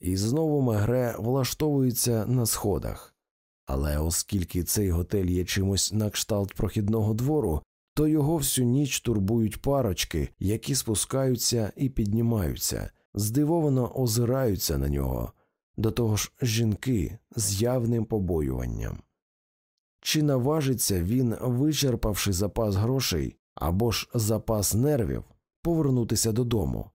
і знову Мегре влаштовується на сходах. Але оскільки цей готель є чимось на кшталт прохідного двору, то його всю ніч турбують парочки, які спускаються і піднімаються, здивовано озираються на нього, до того ж жінки з явним побоюванням. Чи наважиться він, вичерпавши запас грошей або ж запас нервів, повернутися додому?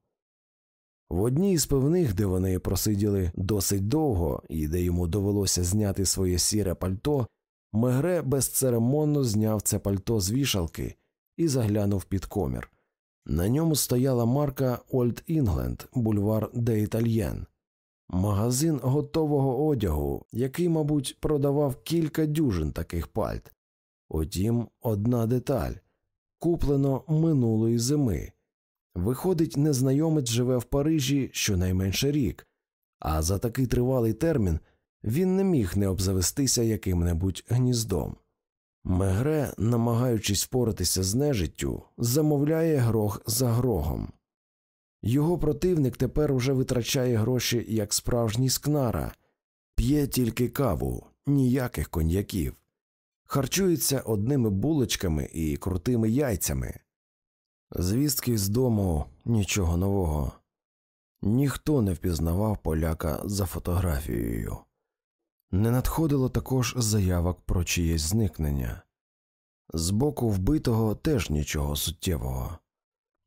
В одній з певних, де вони просиділи досить довго і де йому довелося зняти своє сіре пальто, Мегре безцеремонно зняв це пальто з вішалки і заглянув під комір. На ньому стояла марка Old England, бульвар де Італьєн, магазин готового одягу, який, мабуть, продавав кілька дюжин таких пальт. Утім, одна деталь куплено минулої зими. Виходить, незнайомець живе в Парижі щонайменше рік, а за такий тривалий термін він не міг не обзавестися яким-небудь гніздом. Мегре, намагаючись впоратися з нежиттю, замовляє грох за грогом. Його противник тепер уже витрачає гроші як справжній скнара, п'є тільки каву, ніяких коньяків, харчується одними булочками і крутими яйцями. Звістки з дому нічого нового. Ніхто не впізнавав поляка за фотографією. Не надходило також заявок про чиєсь зникнення. З боку вбитого теж нічого суттєвого.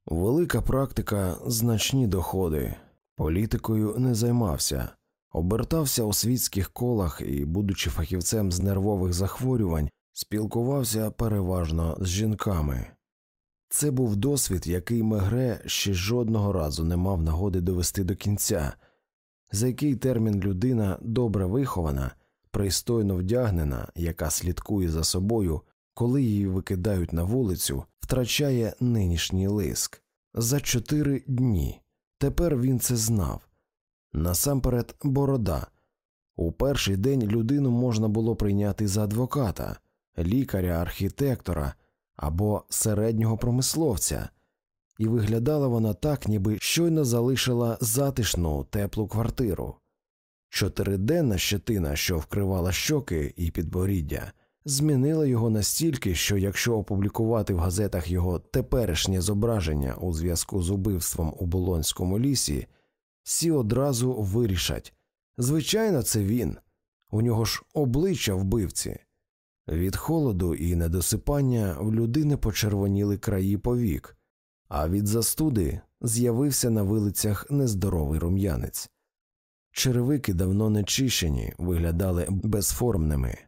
Велика практика, значні доходи, політикою не займався, обертався у світських колах і, будучи фахівцем з нервових захворювань, спілкувався переважно з жінками. Це був досвід, який Мегре ще жодного разу не мав нагоди довести до кінця, за який термін людина добре вихована, пристойно вдягнена, яка слідкує за собою, коли її викидають на вулицю, втрачає нинішній лиск за чотири дні. Тепер він це знав. Насамперед, борода. У перший день людину можна було прийняти за адвоката, лікаря, архітектора або середнього промисловця, і виглядала вона так, ніби щойно залишила затишну теплу квартиру. Чотириденна щетина, що вкривала щоки і підборіддя, змінила його настільки, що якщо опублікувати в газетах його теперішнє зображення у зв'язку з убивством у Болонському лісі, всі одразу вирішать звичайно, це він, у нього ж обличчя вбивці. Від холоду і недосипання в людини почервоніли краї повік, а від застуди з'явився на вилицях нездоровий рум'янець. Черевики давно не чищені, виглядали безформними.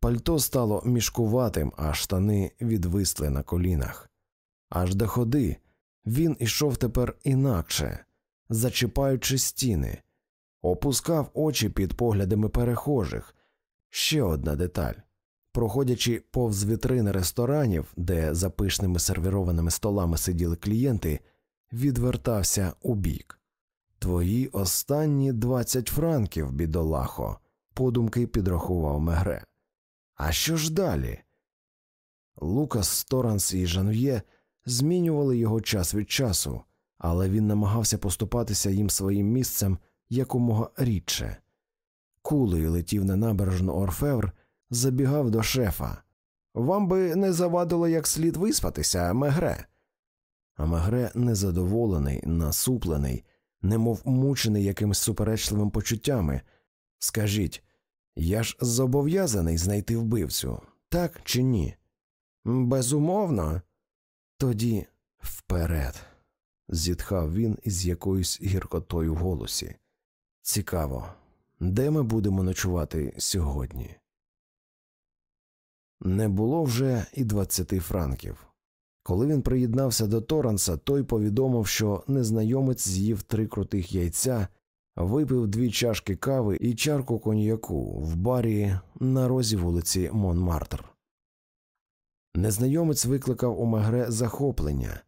Пальто стало мішкуватим, а штани відвисли на колінах. Аж до ходи він ішов тепер інакше, зачіпаючи стіни, опускав очі під поглядами перехожих. Ще одна деталь. Проходячи повз вітрини ресторанів, де за пишними сервірованими столами сиділи клієнти, відвертався у бік. Твої останні двадцять франків, бідолахо, подумки підрахував Мегре. А що ж далі? Лукас, Сторанс і Жанв'є змінювали його час від часу, але він намагався поступатися їм своїм місцем якомога рідше. Кулею летів на набережну Орфевр, забігав до шефа. Вам би не завадило як слід виспатися, Мегре. А Мегре, незадоволений, насуплений, немов мучений якимись суперечливими почуттями. Скажіть, я ж зобов'язаний знайти вбивцю, так чи ні? Безумовно. Тоді вперед, зітхав він із якоюсь гіркотою в голосі. Цікаво, де ми будемо ночувати сьогодні? Не було вже і двадцяти франків. Коли він приєднався до Торанса, той повідомив, що незнайомець з'їв три крутих яйця, випив дві чашки кави і чарку коньяку в барі на розі вулиці Монмартр. Незнайомець викликав у Мегре захоплення,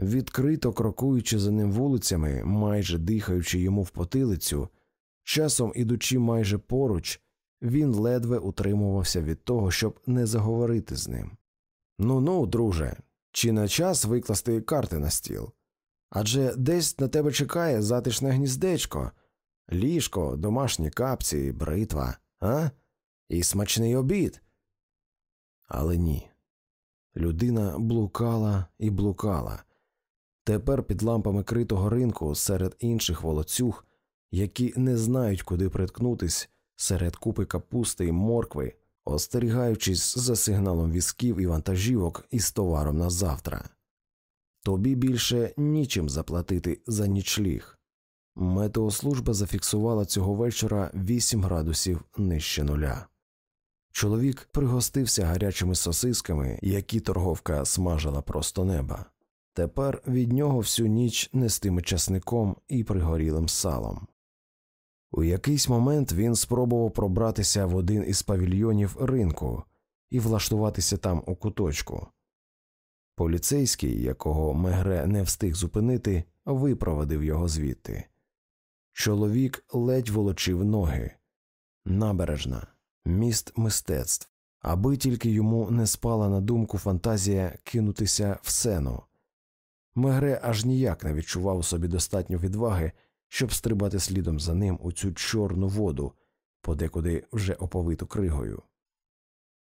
відкрито крокуючи за ним вулицями, майже дихаючи йому в потилицю, часом ідучи майже поруч, він ледве утримувався від того, щоб не заговорити з ним. Ну ну, друже, чи на час викласти карти на стіл? Адже десь на тебе чекає затишне гніздечко, Ліжко, домашні капці, бритва, а? І смачний обід. Але ні. Людина блукала і блукала. Тепер під лампами критого ринку серед інших волоцюг, які не знають, куди приткнутись, серед купи капусти і моркви, остерігаючись за сигналом візків і вантажівок із товаром на завтра. Тобі більше нічим заплатити за нічліг. Метеослужба зафіксувала цього вечора 8 градусів нижче нуля. Чоловік пригостився гарячими сосисками, які торговка смажила просто неба. Тепер від нього всю ніч нестиме часником і пригорілим салом. У якийсь момент він спробував пробратися в один із павільйонів ринку і влаштуватися там у куточку. Поліцейський, якого Мегре не встиг зупинити, випровадив його звідти. Чоловік ледь волочив ноги. Набережна, міст мистецтв, аби тільки йому не спала на думку фантазія кинутися в сену. Мегре аж ніяк не відчував собі достатньо відваги, щоб стрибати слідом за ним у цю чорну воду, подекуди вже оповиту кригою.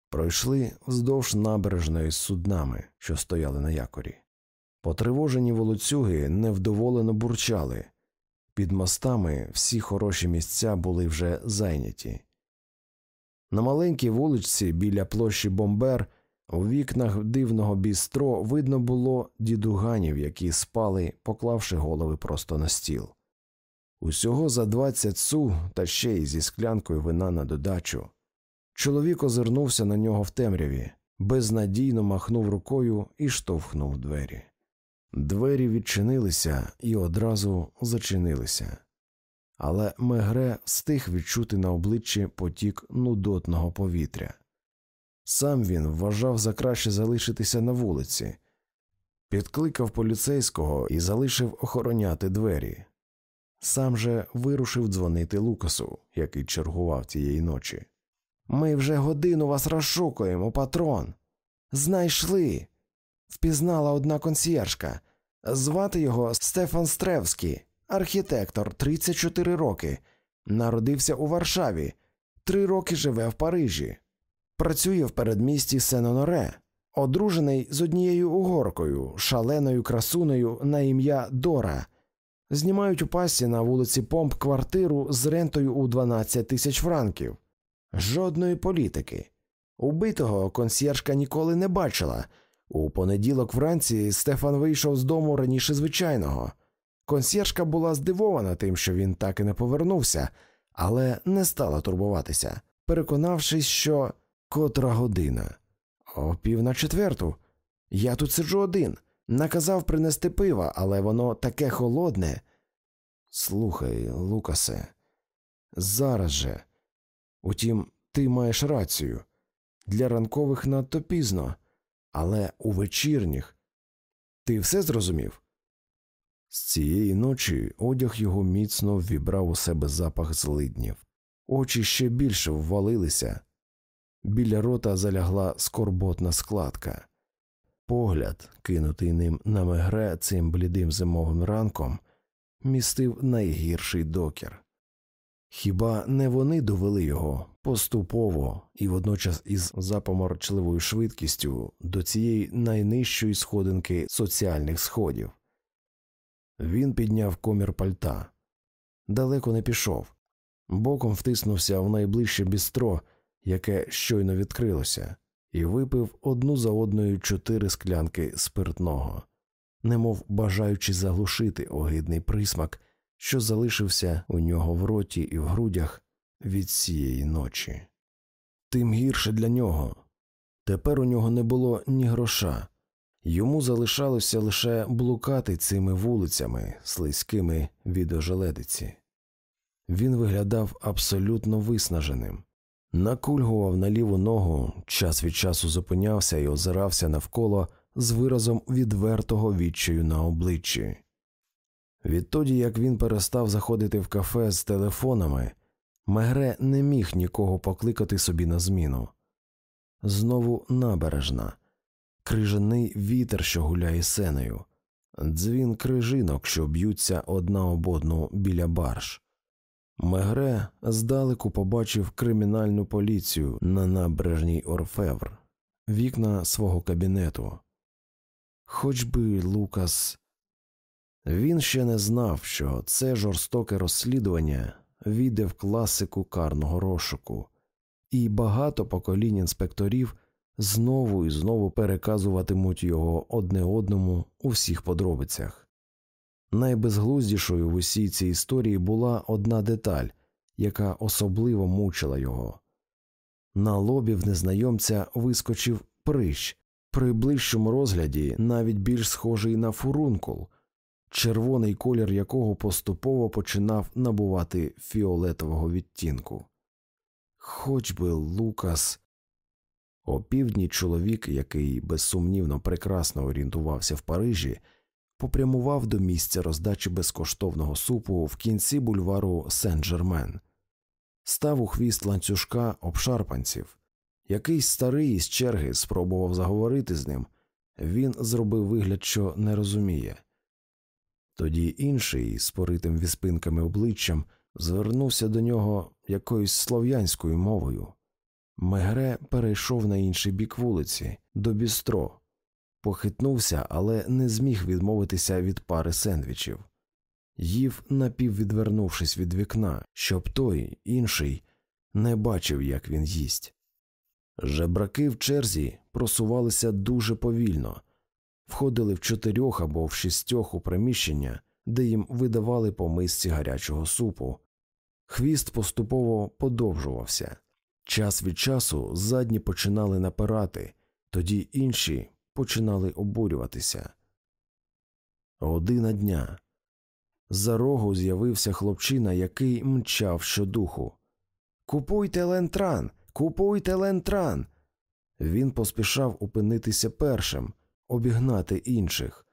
Пройшли вздовж набережної з суднами, що стояли на якорі. Потривожені волоцюги невдоволено бурчали. Під мостами всі хороші місця були вже зайняті. На маленькій вуличці біля площі Бомбер у вікнах дивного бістро видно було дідуганів, які спали, поклавши голови просто на стіл. Усього за двадцять су та ще й зі склянкою вина на додачу. Чоловік озирнувся на нього в темряві, безнадійно махнув рукою і штовхнув двері. Двері відчинилися і одразу зачинилися, але Мегре встиг відчути на обличчі потік нудотного повітря. Сам він вважав за краще залишитися на вулиці, підкликав поліцейського і залишив охороняти двері. Сам же вирушив дзвонити Лукасу, який чергував тієї ночі. Ми вже годину вас розшукуємо, патрон. Знайшли. Впізнала одна консьєржка. Звати його Стефан Стревський, архітектор, 34 роки. Народився у Варшаві, три роки живе в Парижі. Працює в передмісті Сен-Оноре, одружений з однією угоркою, шаленою красунею на ім'я Дора. Знімають у пасі на вулиці Помп квартиру з рентою у 12 тисяч франків. Жодної політики. Убитого консьєржка ніколи не бачила. У понеділок вранці Стефан вийшов з дому раніше звичайного. Консьєржка була здивована тим, що він так і не повернувся, але не стала турбуватися, переконавшись, що котра година. О пів на четверту. Я тут сиджу один. Наказав принести пива, але воно таке холодне. Слухай, Лукасе, зараз же. Утім, ти маєш рацію. Для ранкових надто пізно, але у вечірніх. Ти все зрозумів? З цієї ночі одяг його міцно ввібрав у себе запах злиднів, очі ще більше ввалилися, біля рота залягла скорботна складка. Погляд, кинутий ним на мегре цим блідим зимовим ранком, містив найгірший докір. Хіба не вони довели його поступово і водночас із запоморчливою швидкістю до цієї найнижчої сходинки соціальних сходів? Він підняв комір пальта, далеко не пішов, боком втиснувся в найближче бістро, яке щойно відкрилося, і випив одну за одною чотири склянки спиртного, немов бажаючи заглушити огидний присмак що залишився у нього в роті і в грудях від цієї ночі. Тим гірше для нього. Тепер у нього не було ні гроша, йому залишалося лише блукати цими вулицями, слизькими від ожеледиці. Він виглядав абсолютно виснаженим, накульгував на ліву ногу, час від часу зупинявся і озирався навколо з виразом відвертого відчаю на обличчі. Відтоді, як він перестав заходити в кафе з телефонами, Мегре не міг нікого покликати собі на зміну. Знову набережна, крижаний вітер, що гуляє сенею, дзвін крижинок, що б'ються одна об одну біля барж. Мегре здалеку побачив кримінальну поліцію на набережній Орфевр, вікна свого кабінету. Хоч би Лукас. Він ще не знав, що це жорстоке розслідування війде в класику карного розшуку, і багато поколінь інспекторів знову і знову переказуватимуть його одне одному у всіх подробицях. Найбезглуздішою в усій цій історії була одна деталь, яка особливо мучила його. На лобі в незнайомця вискочив прищ, при ближчому розгляді навіть більш схожий на фурункул, червоний колір якого поступово починав набувати фіолетового відтінку. Хоч би Лукас. Опівдні чоловік, який безсумнівно прекрасно орієнтувався в Парижі, попрямував до місця роздачі безкоштовного супу в кінці бульвару Сен-Жермен, став у хвіст ланцюжка обшарпанців. Якийсь старий із черги спробував заговорити з ним, він зробив вигляд, що не розуміє. Тоді інший, з поритим віспинками обличчям, звернувся до нього якоюсь слов'янською мовою. Мегре перейшов на інший бік вулиці, до бістро, похитнувся, але не зміг відмовитися від пари сендвічів. Їв, напіввідвернувшись від вікна, щоб той, інший, не бачив, як він їсть. Жебраки в черзі просувалися дуже повільно, входили в чотирьох або в шістьох у приміщення, де їм видавали по мисці гарячого супу. Хвіст поступово подовжувався. Час від часу задні починали напирати, тоді інші починали обурюватися. Година дня. За рогу з'явився хлопчина, який мчав щодуху. Купуйте лентран, купуйте лентран. Він поспішав упинитися першим, обігнати інших.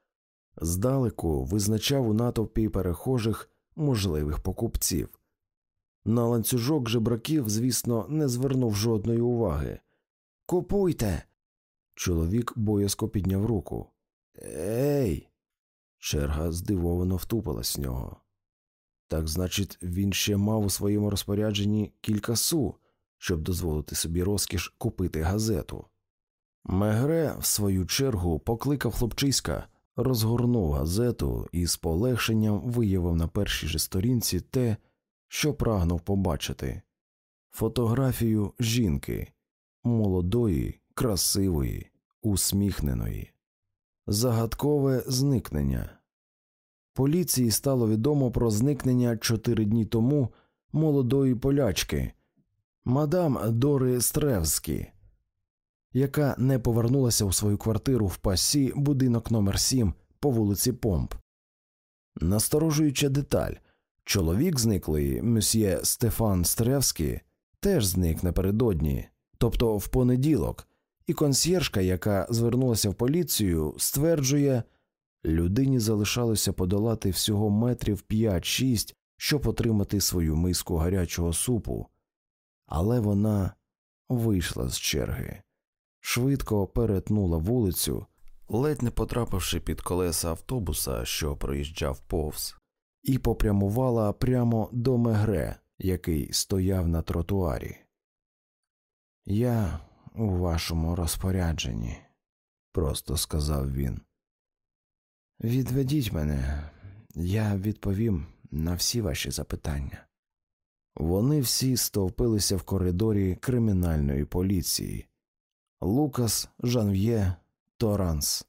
Здалеку визначав у натовпі перехожих можливих покупців. На ланцюжок жебраків, звісно, не звернув жодної уваги. Купуйте. Чоловік боязко підняв руку. Ей. Черга здивовано втупилась в нього. Так значить, він ще мав у своєму розпорядженні кілька су, щоб дозволити собі розкіш купити газету. Мегре, в свою чергу, покликав хлопчиська, розгорнув газету і з полегшенням виявив на першій же сторінці те, що прагнув побачити фотографію жінки, молодої, красивої, усміхненої, загадкове зникнення. Поліції стало відомо про зникнення чотири дні тому молодої полячки, мадам Дори Стревські, яка не повернулася у свою квартиру в пасі будинок номер 7 по вулиці Помп. Насторожуюча деталь. Чоловік зниклий, мсьє Стефан Стревський, теж зник напередодні, тобто в понеділок, і консьєржка, яка звернулася в поліцію, стверджує, людині залишалося подолати всього метрів 5-6, щоб отримати свою миску гарячого супу, але вона вийшла з черги, швидко перетнула вулицю, ледь не потрапивши під колеса автобуса, що проїжджав повз і попрямувала прямо до мегре, який стояв на тротуарі. Я у вашому розпорядженні, просто сказав він. Відведіть мене, я відповім на всі ваші запитання. Вони всі стовпилися в коридорі кримінальної поліції Лукас, Жанв'є, Торанс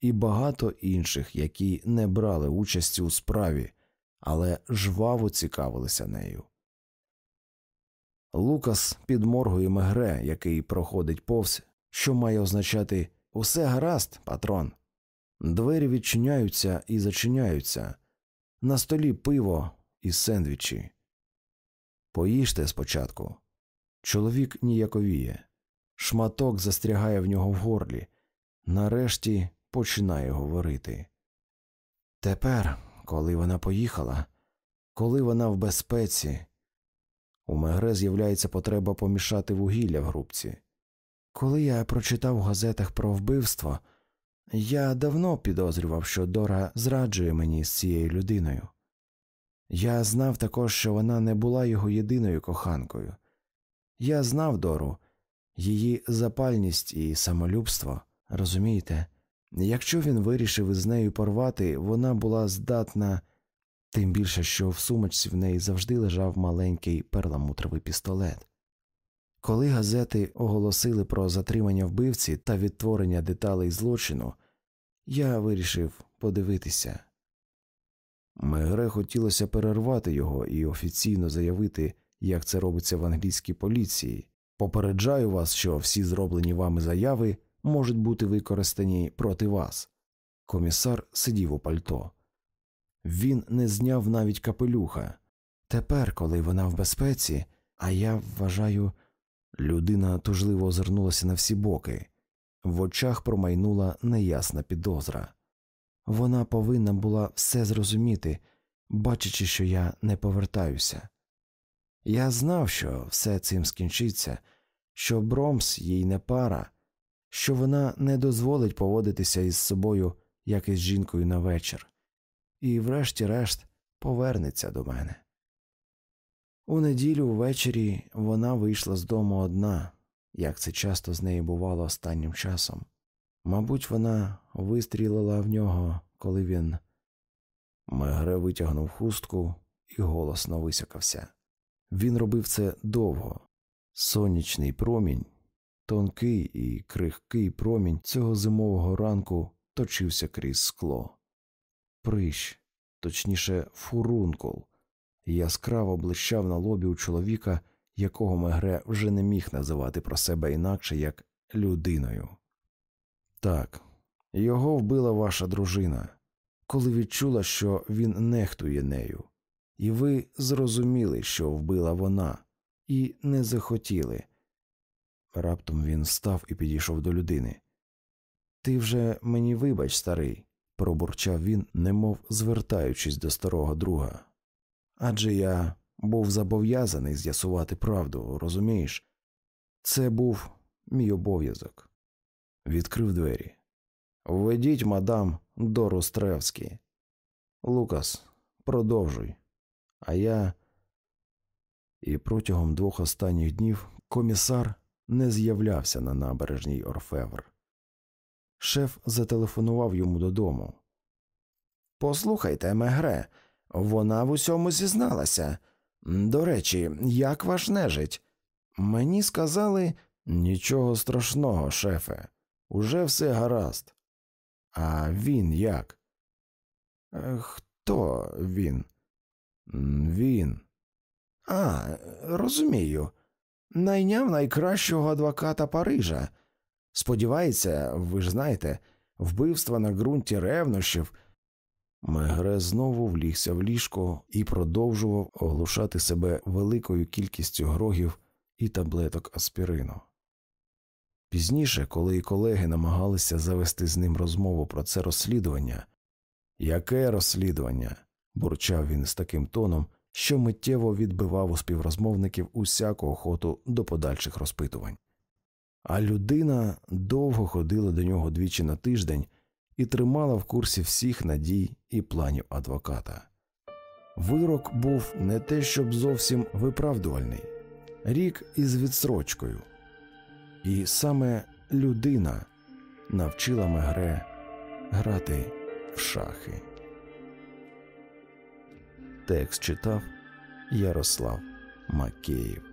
і багато інших, які не брали участі у справі, але жваво цікавилися нею. Лукас підморгує мегре, який проходить повз, що має означати усе гаразд, патрон. Двері відчиняються і зачиняються, на столі пиво і сендвічі. Поїжте спочатку. Чоловік ніяковіє, шматок застрягає в нього в горлі, нарешті починає говорити. Тепер коли вона поїхала, коли вона в безпеці, у Мегре з'являється потреба помішати вугілля в грубці. Коли я прочитав у газетах про вбивство, я давно підозрював, що Дора зраджує мені з цією людиною. Я знав також, що вона не була його єдиною коханкою. Я знав Дору, її запальність і самолюбство, розумієте? Якщо він вирішив із нею порвати, вона була здатна, тим більше, що в сумочці в неї завжди лежав маленький перламутровий пістолет. Коли газети оголосили про затримання вбивці та відтворення деталей злочину, я вирішив подивитися. Мегре хотілося перервати його і офіційно заявити, як це робиться в англійській поліції. Попереджаю вас, що всі зроблені вами заяви можуть бути використані проти вас. Комісар сидів у пальто. Він не зняв навіть капелюха. Тепер, коли вона в безпеці, а я вважаю, людина тужливо озирнулася на всі боки, в очах промайнула неясна підозра. Вона повинна була все зрозуміти, бачачи, що я не повертаюся. Я знав, що все цим скінчиться, що Бромс їй не пара, що вона не дозволить поводитися із собою, як із жінкою на вечір, і, врешті-решт, повернеться до мене. У неділю ввечері вона вийшла з дому одна, як це часто з нею бувало останнім часом. Мабуть, вона вистрілила в нього, коли він. Мегре витягнув хустку і голосно висякався. Він робив це довго. Сонячний промінь, тонкий і крихкий промінь цього зимового ранку точився крізь скло. Прищ, точніше, фурункул, яскраво блищав на лобі у чоловіка, якого Мегре вже не міг називати про себе інакше як людиною. Так, його вбила ваша дружина, коли відчула, що він нехтує нею, і ви зрозуміли, що вбила вона, і не захотіли. Раптом він став і підійшов до людини. Ти вже мені вибач, старий, пробурчав він, немов звертаючись до старого друга. Адже я був зобов'язаний з'ясувати правду, розумієш? Це був мій обов'язок. Відкрив двері. Введіть мадам Дору Стревські. Лукас, продовжуй. А я. І протягом двох останніх днів комісар не з'являвся на набережній Орфевр. Шеф зателефонував йому додому. Послухайте, Мегре, вона в усьому зізналася. До речі, як ваш нежить? Мені сказали нічого страшного, шефе, уже все гаразд. А він як? «Е, Хто він? Він. А, розумію. Найняв найкращого адвоката Парижа. Сподівається, ви ж знаєте, вбивства на ґрунті ревнощів. Мегре знову влігся в ліжко і продовжував оглушати себе великою кількістю грогів і таблеток аспірину. Пізніше, коли колеги намагалися завести з ним розмову про це розслідування, яке розслідування? бурчав він з таким тоном, що миттєво відбивав у співрозмовників усяку охоту до подальших розпитувань. А людина довго ходила до нього двічі на тиждень і тримала в курсі всіх надій і планів адвоката. Вирок був не те, щоб зовсім виправдувальний, рік із відсрочкою, і саме людина навчила Мегре грати в шахи. Текст читав Ярослав Макеїв